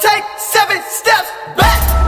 take seven steps back.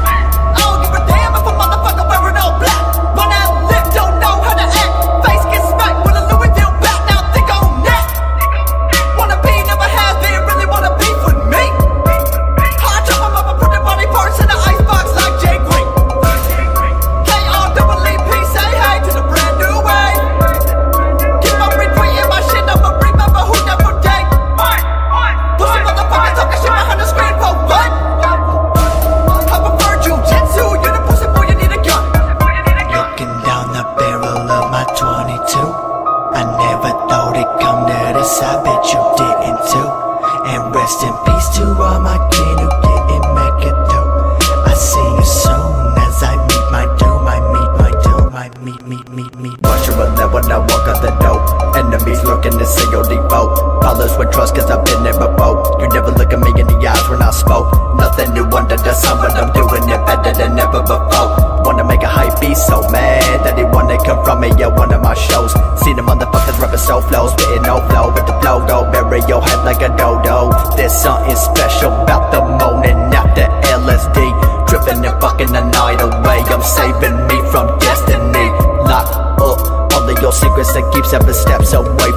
I bet you didn't too. And rest in peace to all my kin who didn't make it through. I see you soon as I meet my doom. I meet my doom. I meet, meet, meet, meet. Watch your left when I walk out the door. Enemies looking to see your default. Followers with trust cause I've been there before. You never look at me in the eyes when I spoke. Nothing new under the sun, but I'm doing it better than ever before. Wanna make a hype be so mad that they wanna come from me at one of my shows. So flow, spitting no flow with the flow go bury your head like a dodo. There's something special about the morning after LSD. Tripping and fucking the night away. I'm saving me from destiny. Lock up all of your secrets and keep seven steps away